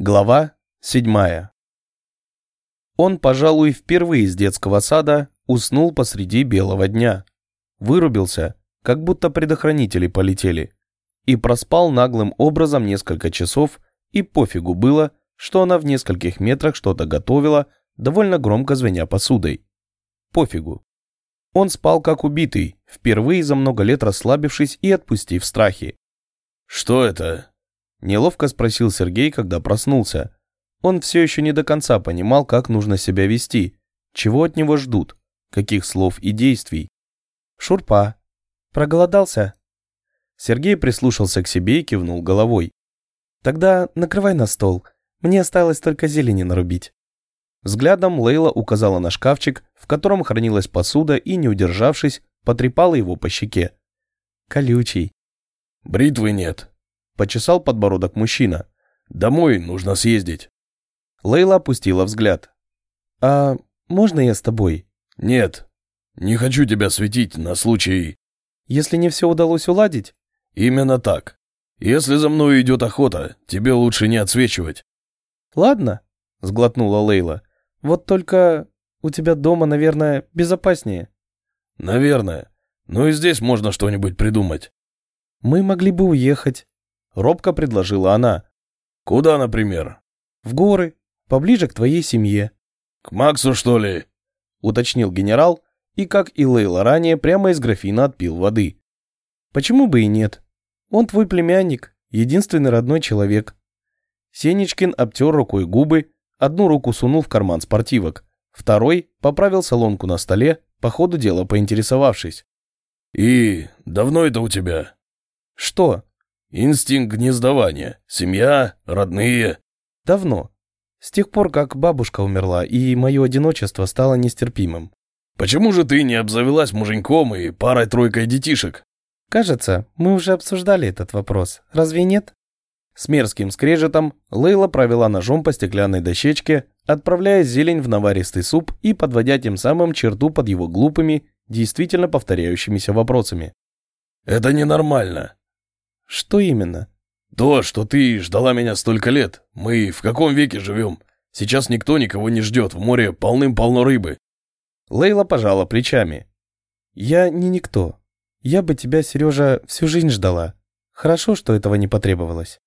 Глава седьмая. Он, пожалуй, впервые из детского сада уснул посреди белого дня. Вырубился, как будто предохранители полетели. И проспал наглым образом несколько часов, и пофигу было, что она в нескольких метрах что-то готовила, довольно громко звеня посудой. Пофигу. Он спал как убитый, впервые за много лет расслабившись и отпустив страхи. «Что это?» Неловко спросил Сергей, когда проснулся. Он все еще не до конца понимал, как нужно себя вести, чего от него ждут, каких слов и действий. «Шурпа. Проголодался?» Сергей прислушался к себе и кивнул головой. «Тогда накрывай на стол. Мне осталось только зелени нарубить». Взглядом Лейла указала на шкафчик, в котором хранилась посуда и, не удержавшись, потрепала его по щеке. «Колючий». «Бритвы нет», Почесал подбородок мужчина. «Домой нужно съездить». Лейла опустила взгляд. «А можно я с тобой?» «Нет. Не хочу тебя светить на случай...» «Если не все удалось уладить?» «Именно так. Если за мной идет охота, тебе лучше не отсвечивать». «Ладно», — сглотнула Лейла. «Вот только у тебя дома, наверное, безопаснее». «Наверное. Но и здесь можно что-нибудь придумать». «Мы могли бы уехать», Робко предложила она. «Куда, например?» «В горы, поближе к твоей семье». «К Максу, что ли?» Уточнил генерал и, как и Лейла ранее, прямо из графина отпил воды. «Почему бы и нет? Он твой племянник, единственный родной человек». Сенечкин обтер рукой губы, одну руку сунул в карман спортивок, второй поправил солонку на столе, по ходу дела поинтересовавшись. «И давно это у тебя?» «Что?» Инстинкт гнездования. Семья, родные. Давно. С тех пор, как бабушка умерла, и мое одиночество стало нестерпимым. Почему же ты не обзавелась муженьком и парой-тройкой детишек? Кажется, мы уже обсуждали этот вопрос. Разве нет? С мерзким скрежетом Лейла провела ножом по стеклянной дощечке, отправляя зелень в наваристый суп и подводя тем самым черту под его глупыми, действительно повторяющимися вопросами. «Это ненормально. Что именно? То, что ты ждала меня столько лет. Мы в каком веке живем? Сейчас никто никого не ждет, в море полным-полно рыбы. Лейла пожала плечами. Я не никто. Я бы тебя, Сережа, всю жизнь ждала. Хорошо, что этого не потребовалось.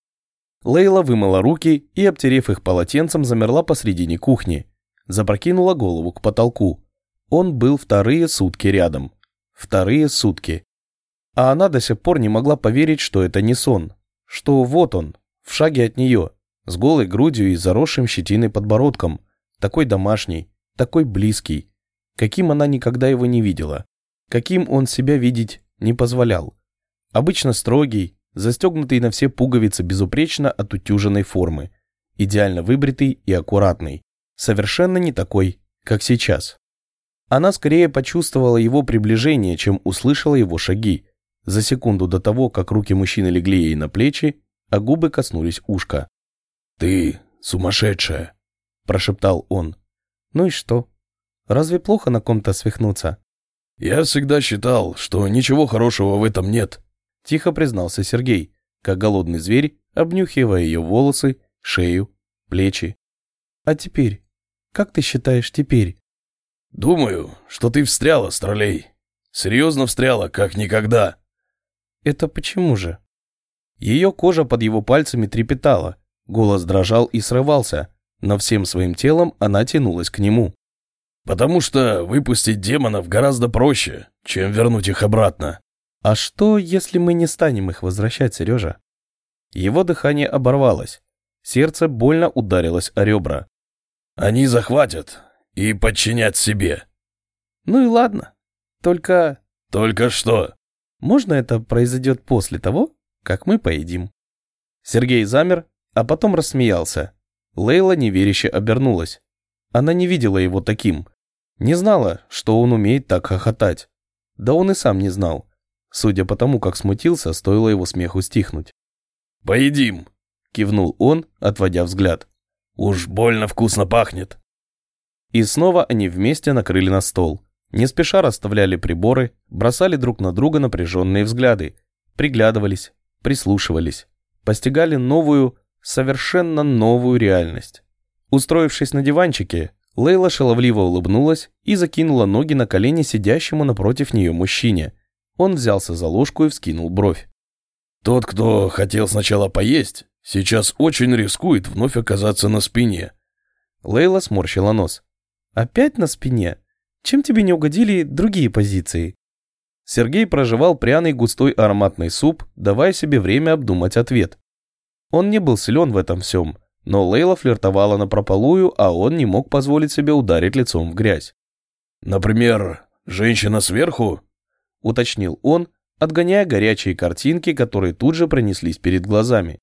Лейла вымыла руки и, обтерев их полотенцем, замерла посредине кухни. Запрокинула голову к потолку. Он был вторые сутки рядом. Вторые сутки. А она до сих пор не могла поверить, что это не сон. Что вот он, в шаге от нее, с голой грудью и заросшим щетиной подбородком. Такой домашний, такой близкий. Каким она никогда его не видела. Каким он себя видеть не позволял. Обычно строгий, застегнутый на все пуговицы безупречно отутюженной формы. Идеально выбритый и аккуратный. Совершенно не такой, как сейчас. Она скорее почувствовала его приближение, чем услышала его шаги за секунду до того, как руки мужчины легли ей на плечи, а губы коснулись ушка. «Ты сумасшедшая!» – прошептал он. «Ну и что? Разве плохо на ком-то свихнуться?» «Я всегда считал, что ничего хорошего в этом нет», – тихо признался Сергей, как голодный зверь, обнюхивая ее волосы, шею, плечи. «А теперь? Как ты считаешь теперь?» «Думаю, что ты встряла, Стролей. Серьезно встряла, как никогда». Это почему же? Ее кожа под его пальцами трепетала, голос дрожал и срывался, но всем своим телом она тянулась к нему. «Потому что выпустить демонов гораздо проще, чем вернуть их обратно». «А что, если мы не станем их возвращать, Сережа?» Его дыхание оборвалось. Сердце больно ударилось о ребра. «Они захватят и подчинят себе». «Ну и ладно. Только...» «Только что?» Можно это произойдет после того, как мы поедим?» Сергей замер, а потом рассмеялся. Лейла неверяще обернулась. Она не видела его таким. Не знала, что он умеет так хохотать. Да он и сам не знал. Судя по тому, как смутился, стоило его смеху стихнуть. «Поедим!» – кивнул он, отводя взгляд. «Уж больно вкусно пахнет!» И снова они вместе накрыли на стол. Не спеша расставляли приборы, бросали друг на друга напряженные взгляды, приглядывались, прислушивались, постигали новую, совершенно новую реальность. Устроившись на диванчике, Лейла шаловливо улыбнулась и закинула ноги на колени сидящему напротив нее мужчине. Он взялся за ложку и вскинул бровь. «Тот, кто хотел сначала поесть, сейчас очень рискует вновь оказаться на спине». Лейла сморщила нос. «Опять на спине? Чем тебе не угодили другие позиции?» Сергей проживал пряный густой ароматный суп, давая себе время обдумать ответ. Он не был силен в этом всем, но Лейла флиртовала на прополую, а он не мог позволить себе ударить лицом в грязь. «Например, женщина сверху?» — уточнил он, отгоняя горячие картинки, которые тут же пронеслись перед глазами.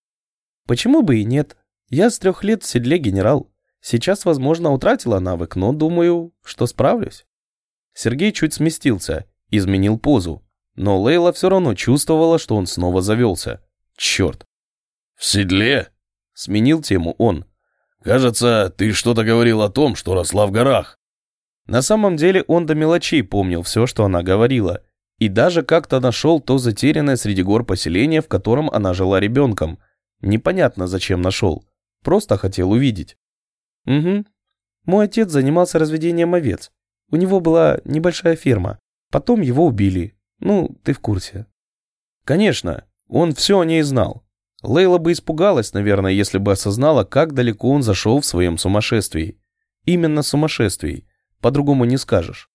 «Почему бы и нет? Я с трех лет в седле генерал. Сейчас, возможно, утратила навык, но думаю, что справлюсь». Сергей чуть сместился, изменил позу, но Лейла все равно чувствовала, что он снова завелся. Черт. «В седле?» — сменил тему он. «Кажется, ты что-то говорил о том, что росла в горах». На самом деле он до мелочей помнил все, что она говорила, и даже как-то нашел то затерянное среди гор поселение, в котором она жила ребенком. Непонятно, зачем нашел. Просто хотел увидеть. Угу. Мой отец занимался разведением овец. У него была небольшая ферма. Потом его убили. Ну, ты в курсе. Конечно, он все о ней знал. Лейла бы испугалась, наверное, если бы осознала, как далеко он зашел в своем сумасшествии. Именно сумасшествии. По-другому не скажешь.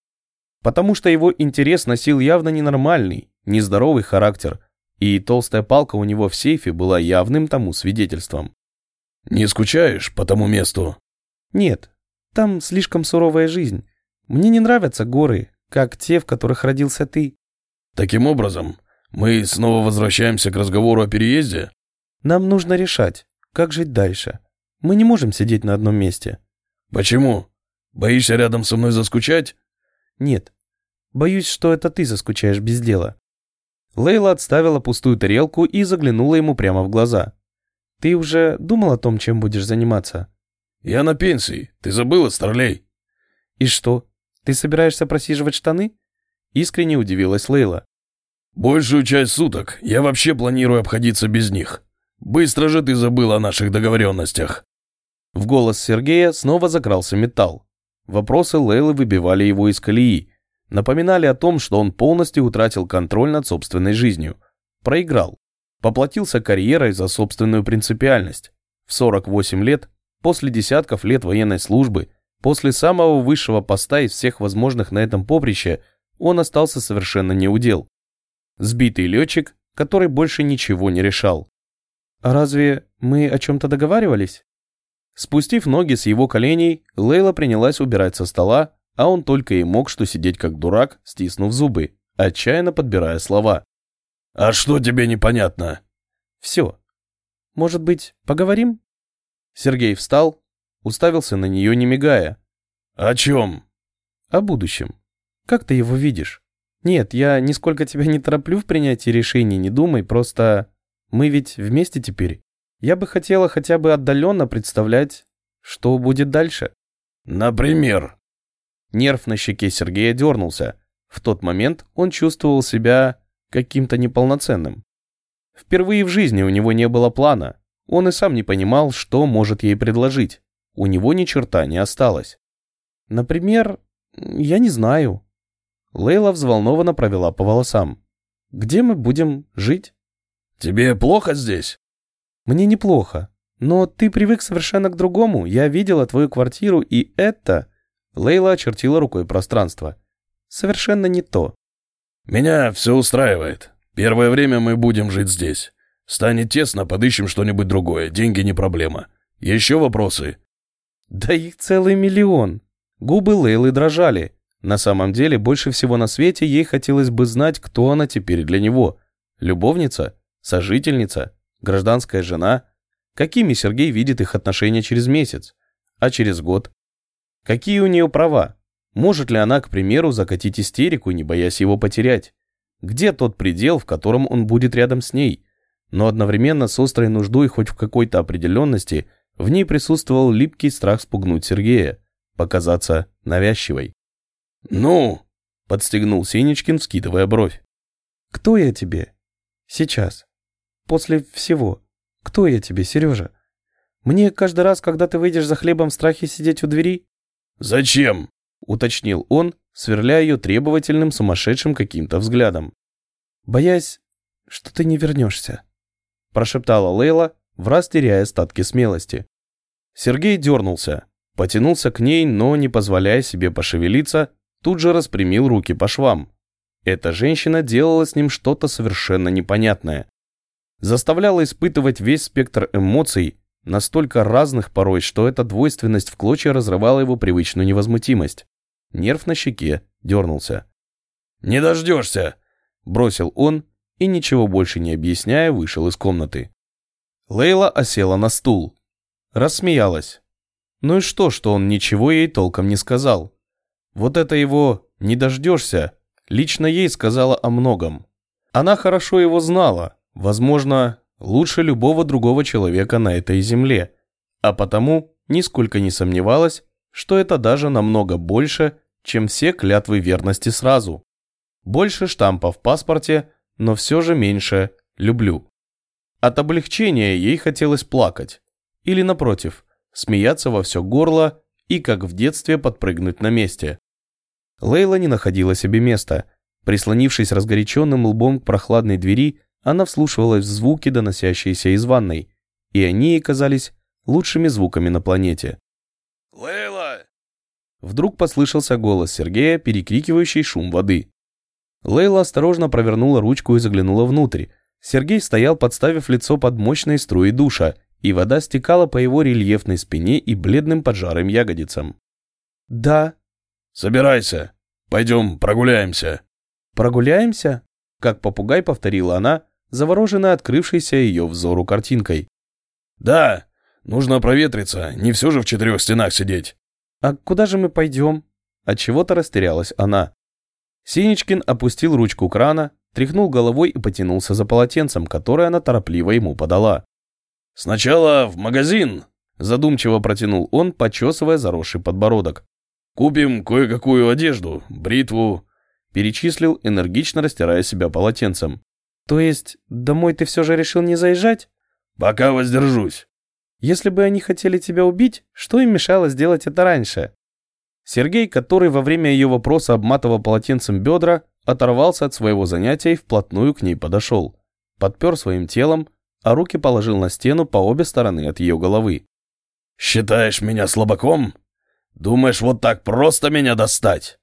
Потому что его интерес носил явно ненормальный, нездоровый характер, и толстая палка у него в сейфе была явным тому свидетельством. «Не скучаешь по тому месту?» «Нет, там слишком суровая жизнь. Мне не нравятся горы, как те, в которых родился ты». «Таким образом, мы снова возвращаемся к разговору о переезде?» «Нам нужно решать, как жить дальше. Мы не можем сидеть на одном месте». «Почему? Боишься рядом со мной заскучать?» «Нет. Боюсь, что это ты заскучаешь без дела». Лейла отставила пустую тарелку и заглянула ему прямо в глаза. «Ты уже думал о том, чем будешь заниматься?» «Я на пенсии. Ты забыла, старлей?» «И что? Ты собираешься просиживать штаны?» Искренне удивилась Лейла. «Большую часть суток я вообще планирую обходиться без них. Быстро же ты забыл о наших договоренностях». В голос Сергея снова закрался металл. Вопросы Лейлы выбивали его из колеи, напоминали о том, что он полностью утратил контроль над собственной жизнью. Проиграл. Поплатился карьерой за собственную принципиальность. В 48 лет, после десятков лет военной службы, После самого высшего поста из всех возможных на этом поприще он остался совершенно неудел. Сбитый летчик, который больше ничего не решал. «А разве мы о чем-то договаривались?» Спустив ноги с его коленей, Лейла принялась убирать со стола, а он только и мог что сидеть как дурак, стиснув зубы, отчаянно подбирая слова. «А что тебе непонятно?» «Все. Может быть, поговорим?» Сергей встал, уставился на нее, не мигая. «О чем?» «О будущем. Как ты его видишь?» «Нет, я нисколько тебя не тороплю в принятии решений, не думай, просто мы ведь вместе теперь. Я бы хотела хотя бы отдаленно представлять, что будет дальше». «Например?» Нерв на щеке Сергея дернулся. В тот момент он чувствовал себя каким-то неполноценным. Впервые в жизни у него не было плана. Он и сам не понимал, что может ей предложить у него ни черта не осталось. Например, я не знаю. Лейла взволнованно провела по волосам. Где мы будем жить? Тебе плохо здесь? Мне неплохо. Но ты привык совершенно к другому. Я видела твою квартиру, и это... Лейла очертила рукой пространство. Совершенно не то. Меня все устраивает. Первое время мы будем жить здесь. Станет тесно, подыщем что-нибудь другое. Деньги не проблема. Еще вопросы? Да их целый миллион. Губы Лейлы дрожали. На самом деле, больше всего на свете ей хотелось бы знать, кто она теперь для него. Любовница? Сожительница? Гражданская жена? Какими Сергей видит их отношения через месяц? А через год? Какие у нее права? Может ли она, к примеру, закатить истерику, не боясь его потерять? Где тот предел, в котором он будет рядом с ней? Но одновременно с острой нуждой хоть в какой-то определенности – в ней присутствовал липкий страх спугнуть Сергея, показаться навязчивой. «Ну?» – подстегнул Сенечкин, вскидывая бровь. «Кто я тебе? Сейчас. После всего. Кто я тебе, Сережа? Мне каждый раз, когда ты выйдешь за хлебом в страхе сидеть у двери?» «Зачем?» — уточнил он, сверляя ее требовательным, сумасшедшим каким-то взглядом. «Боясь, что ты не вернешься», — прошептала Лейла, враз теряя остатки смелости. Сергей дернулся, потянулся к ней, но, не позволяя себе пошевелиться, тут же распрямил руки по швам. Эта женщина делала с ним что-то совершенно непонятное. Заставляла испытывать весь спектр эмоций, настолько разных порой, что эта двойственность в клочья разрывала его привычную невозмутимость. Нерв на щеке дернулся. «Не дождешься!» – бросил он и, ничего больше не объясняя, вышел из комнаты. Лейла осела на стул. Рассмеялась. Ну и что, что он ничего ей толком не сказал? Вот это его «не дождешься» лично ей сказала о многом. Она хорошо его знала, возможно, лучше любого другого человека на этой земле, а потому нисколько не сомневалась, что это даже намного больше, чем все клятвы верности сразу. Больше штампа в паспорте, но все же меньше «люблю». От облегчения ей хотелось плакать. Или, напротив, смеяться во все горло и, как в детстве, подпрыгнуть на месте. Лейла не находила себе места. Прислонившись разгоряченным лбом к прохладной двери, она вслушивалась в звуки, доносящиеся из ванной, и они ей казались лучшими звуками на планете. «Лейла!» Вдруг послышался голос Сергея, перекрикивающий шум воды. Лейла осторожно провернула ручку и заглянула внутрь. Сергей стоял, подставив лицо под мощной струей душа, и вода стекала по его рельефной спине и бледным поджарым ягодицам. «Да», «Собирайся. Пойдем прогуляемся». «Прогуляемся?» Как попугай повторила она, завороженная открывшейся ее взору картинкой. «Да, нужно проветриться, не все же в четырех стенах сидеть». «А куда же мы пойдем?» Отчего-то растерялась она. Синичкин опустил ручку крана, тряхнул головой и потянулся за полотенцем, которое она торопливо ему подала. «Сначала в магазин», – задумчиво протянул он, почесывая заросший подбородок. Купим кое-какую одежду, бритву». Перечислил, энергично растирая себя полотенцем. «То есть, домой ты все же решил не заезжать?» «Пока воздержусь». «Если бы они хотели тебя убить, что им мешало сделать это раньше?» Сергей, который во время ее вопроса обматывал полотенцем бедра, оторвался от своего занятия и вплотную к ней подошел. Подпер своим телом, а руки положил на стену по обе стороны от ее головы. «Считаешь меня слабаком?» Думаешь, вот так просто меня достать?»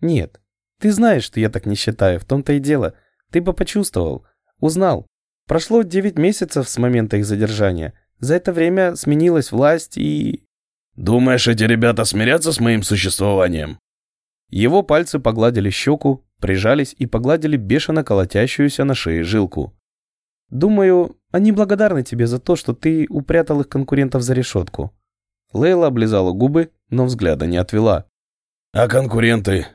«Нет. Ты знаешь, что я так не считаю, в том-то и дело. Ты бы почувствовал. Узнал. Прошло девять месяцев с момента их задержания. За это время сменилась власть и...» «Думаешь, эти ребята смирятся с моим существованием?» Его пальцы погладили щеку, прижались и погладили бешено колотящуюся на шее жилку. «Думаю, они благодарны тебе за то, что ты упрятал их конкурентов за решетку». Лейла облизала губы, но взгляда не отвела. «А конкуренты?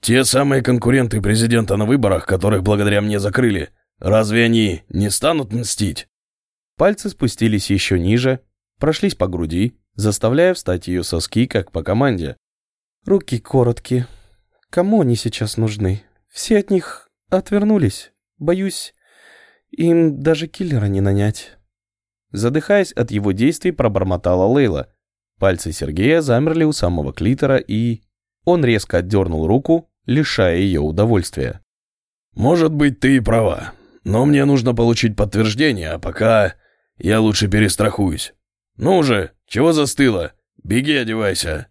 Те самые конкуренты президента на выборах, которых благодаря мне закрыли, разве они не станут мстить?» Пальцы спустились еще ниже, прошлись по груди, заставляя встать ее соски, как по команде. «Руки короткие. Кому они сейчас нужны? Все от них отвернулись. Боюсь, им даже киллера не нанять». Задыхаясь от его действий, пробормотала Лейла, Пальцы Сергея замерли у самого клитора и... Он резко отдернул руку, лишая ее удовольствия. «Может быть, ты и права, но мне нужно получить подтверждение, а пока я лучше перестрахуюсь. Ну же, чего застыло? Беги, одевайся!»